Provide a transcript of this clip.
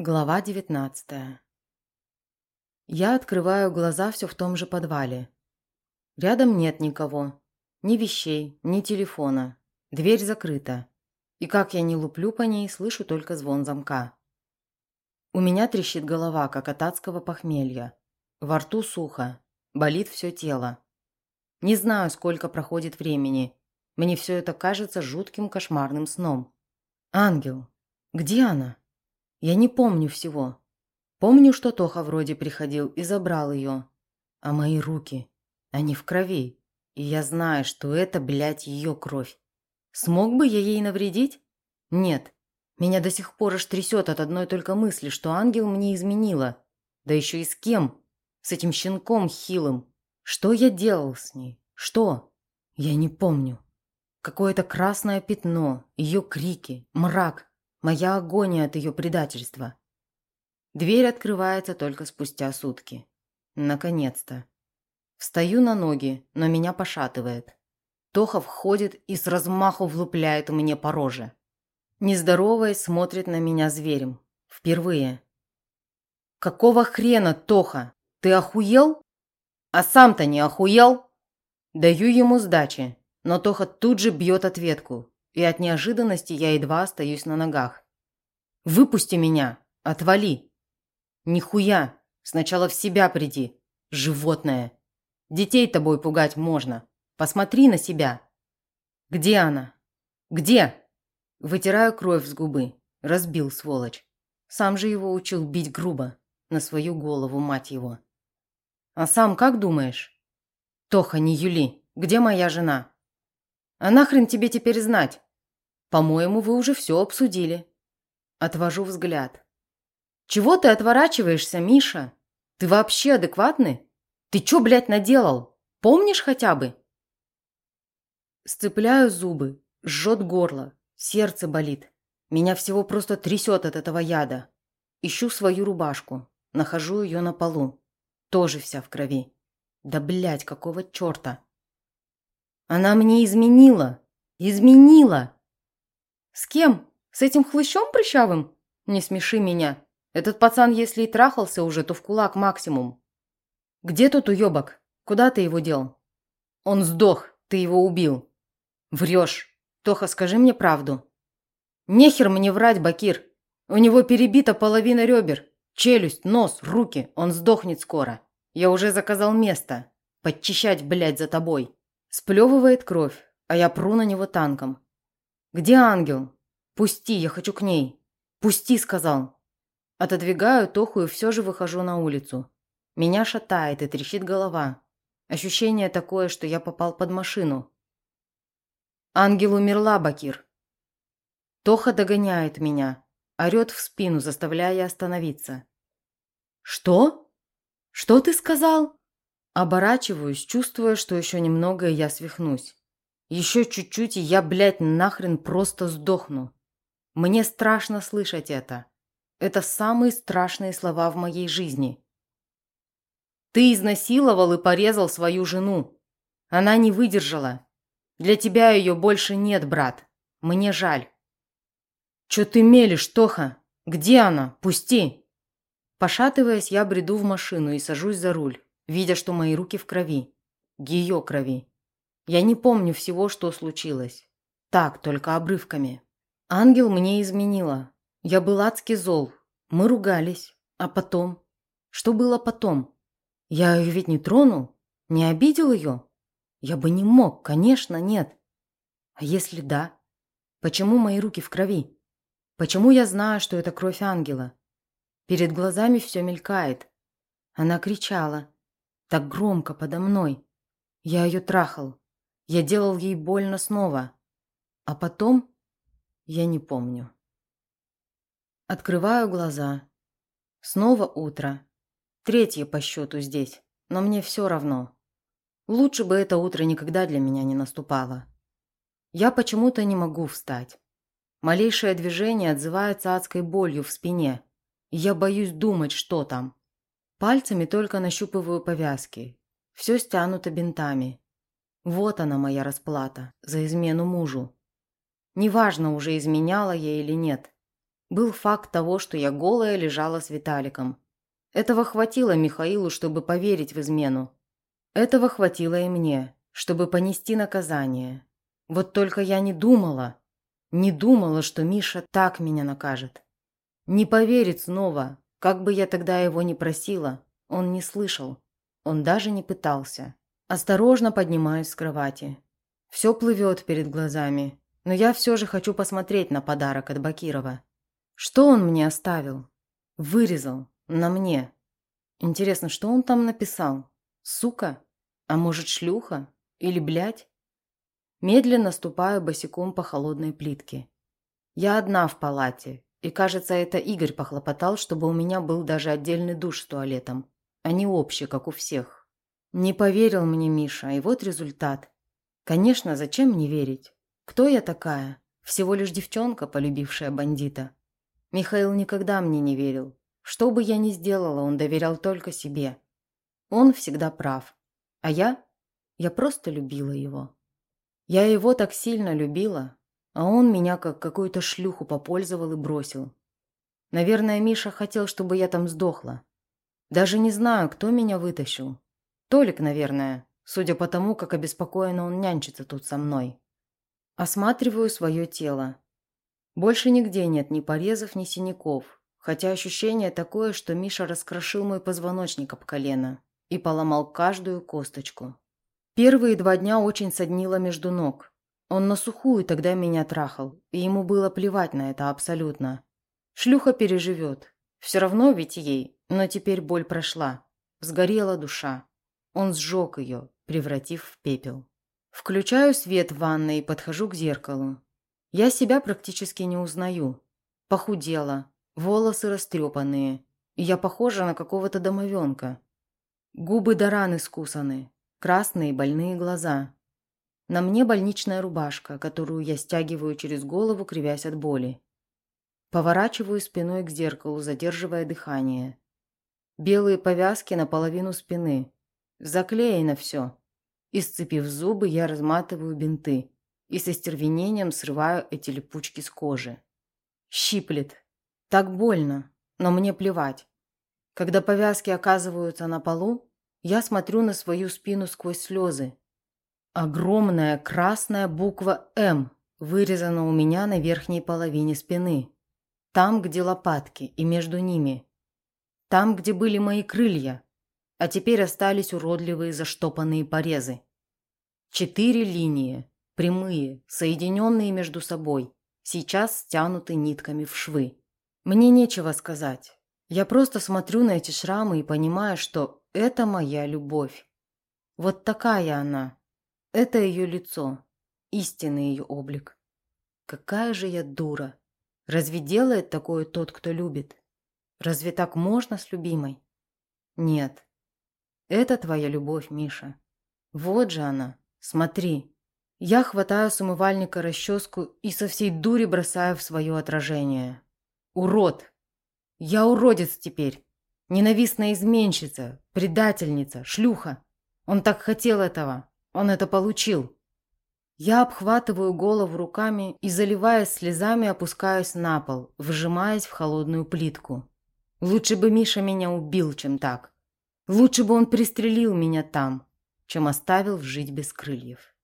Глава девятнадцатая. Я открываю глаза все в том же подвале. Рядом нет никого. Ни вещей, ни телефона. Дверь закрыта. И как я не луплю по ней, слышу только звон замка. У меня трещит голова, как от адского похмелья. Во рту сухо. Болит все тело. Не знаю, сколько проходит времени. Мне все это кажется жутким кошмарным сном. Ангел. Где она? Я не помню всего. Помню, что Тоха вроде приходил и забрал ее. А мои руки, они в крови. И я знаю, что это, блядь, ее кровь. Смог бы я ей навредить? Нет. Меня до сих пор аж трясет от одной только мысли, что ангел мне изменила. Да еще и с кем? С этим щенком хилым. Что я делал с ней? Что? Я не помню. Какое-то красное пятно, ее крики, мрак. Моя агония от ее предательства. Дверь открывается только спустя сутки. Наконец-то. Встаю на ноги, но меня пошатывает. Тоха входит и с размаху влупляет мне по роже. Нездороваясь, смотрит на меня зверем. Впервые. «Какого хрена, Тоха? Ты охуел? А сам-то не охуел?» Даю ему сдачи, но Тоха тут же бьет ответку, и от неожиданности я едва остаюсь на ногах. «Выпусти меня! Отвали!» «Нихуя! Сначала в себя приди, животное! Детей тобой пугать можно! Посмотри на себя!» «Где она? Где?» Вытираю кровь с губы. Разбил, сволочь. Сам же его учил бить грубо. На свою голову, мать его. «А сам как думаешь?» «Тоха, не Юли, где моя жена?» «А нахрен тебе теперь знать? По-моему, вы уже все обсудили. Отвожу взгляд. Чего ты отворачиваешься, Миша? Ты вообще адекватный? Ты чё, блядь, наделал? Помнишь хотя бы? Сцепляю зубы, жжет горло, сердце болит. Меня всего просто трясет от этого яда. Ищу свою рубашку, нахожу ее на полу. Тоже вся в крови. Да, блядь, какого черта? Она мне изменила. Изменила. «С кем? С этим хлыщом прыщавым? Не смеши меня. Этот пацан, если и трахался уже, то в кулак максимум. Где тут уебок? Куда ты его дел? Он сдох, ты его убил. Врешь. Тоха, скажи мне правду. Нехер мне врать, Бакир. У него перебита половина ребер. Челюсть, нос, руки. Он сдохнет скоро. Я уже заказал место. Подчищать, блядь, за тобой. Сплевывает кровь, а я пру на него танком. «Где ангел? Пусти, я хочу к ней. Пусти!» – сказал. Отодвигаю Тоху и все же выхожу на улицу. Меня шатает и трещит голова. Ощущение такое, что я попал под машину. Ангел умерла, Бакир. Тоха догоняет меня, орет в спину, заставляя остановиться. «Что? Что ты сказал?» Оборачиваюсь, чувствуя, что еще немного, и я свихнусь. Еще чуть-чуть, и я, блядь, нахрен просто сдохну. Мне страшно слышать это. Это самые страшные слова в моей жизни. Ты изнасиловал и порезал свою жену. Она не выдержала. Для тебя ее больше нет, брат. Мне жаль. Че ты мелешь, Тоха? Где она? Пусти. Пошатываясь, я бреду в машину и сажусь за руль, видя, что мои руки в крови. Ее крови. Я не помню всего, что случилось. Так, только обрывками. Ангел мне изменила. Я был адски зол. Мы ругались. А потом? Что было потом? Я ее ведь не тронул? Не обидел ее? Я бы не мог, конечно, нет. А если да? Почему мои руки в крови? Почему я знаю, что это кровь ангела? Перед глазами все мелькает. Она кричала. Так громко подо мной. Я ее трахал. Я делал ей больно снова. А потом я не помню. Открываю глаза. Снова утро. Третье по счету здесь, но мне все равно. Лучше бы это утро никогда для меня не наступало. Я почему-то не могу встать. Малейшее движение отзывается адской болью в спине, я боюсь думать, что там. Пальцами только нащупываю повязки. Все стянуто бинтами. Вот она моя расплата за измену мужу. Неважно, уже изменяла я или нет. был факт того, что я голая лежала с Виталиком. Этого хватило Михаилу, чтобы поверить в измену. Этого хватило и мне, чтобы понести наказание. Вот только я не думала, не думала, что Миша так меня накажет. Не поверит снова, как бы я тогда его ни просила, он не слышал. Он даже не пытался. Осторожно поднимаюсь с кровати. Все плывет перед глазами, но я все же хочу посмотреть на подарок от Бакирова. Что он мне оставил? Вырезал. На мне. Интересно, что он там написал? Сука? А может, шлюха? Или блядь? Медленно ступаю босиком по холодной плитке. Я одна в палате, и кажется, это Игорь похлопотал, чтобы у меня был даже отдельный душ с туалетом, а не общий, как у всех. Не поверил мне Миша, и вот результат. Конечно, зачем мне верить? Кто я такая? Всего лишь девчонка, полюбившая бандита. Михаил никогда мне не верил. Что бы я ни сделала, он доверял только себе. Он всегда прав. А я? Я просто любила его. Я его так сильно любила, а он меня как какую-то шлюху попользовал и бросил. Наверное, Миша хотел, чтобы я там сдохла. Даже не знаю, кто меня вытащил. Толик, наверное, судя по тому, как обеспокоенно он нянчится тут со мной. Осматриваю свое тело. Больше нигде нет ни порезов, ни синяков, хотя ощущение такое, что Миша раскрошил мой позвоночник об колено и поломал каждую косточку. Первые два дня очень соднило между ног. Он на сухую тогда меня трахал, и ему было плевать на это абсолютно. Шлюха переживет. Все равно ведь ей, но теперь боль прошла. Сгорела душа. Он сжег ее, превратив в пепел. Включаю свет в ванной и подхожу к зеркалу. Я себя практически не узнаю. Похудела, волосы растрепанные, я похожа на какого-то домовенка. Губы до раны скусаны, красные больные глаза. На мне больничная рубашка, которую я стягиваю через голову, кривясь от боли. Поворачиваю спиной к зеркалу, задерживая дыхание. Белые повязки наполовину спины, Заклеено все. Исцепив зубы, я разматываю бинты и со стервенением срываю эти липучки с кожи. Щиплет. Так больно, но мне плевать. Когда повязки оказываются на полу, я смотрю на свою спину сквозь слезы. Огромная красная буква «М» вырезана у меня на верхней половине спины. Там, где лопатки, и между ними. Там, где были мои крылья, а теперь остались уродливые заштопанные порезы. Четыре линии, прямые, соединенные между собой, сейчас стянуты нитками в швы. Мне нечего сказать. Я просто смотрю на эти шрамы и понимаю, что это моя любовь. Вот такая она. Это ее лицо, истинный ее облик. Какая же я дура. Разве делает такое тот, кто любит? Разве так можно с любимой? Нет. Это твоя любовь, Миша. Вот же она. Смотри. Я хватаю с умывальника расческу и со всей дури бросаю в свое отражение. Урод. Я уродец теперь. Ненавистная изменщица, предательница, шлюха. Он так хотел этого. Он это получил. Я обхватываю голову руками и, заливаясь слезами, опускаюсь на пол, вжимаясь в холодную плитку. Лучше бы Миша меня убил, чем так. Лучше бы он пристрелил меня там, чем оставил жить без крыльев.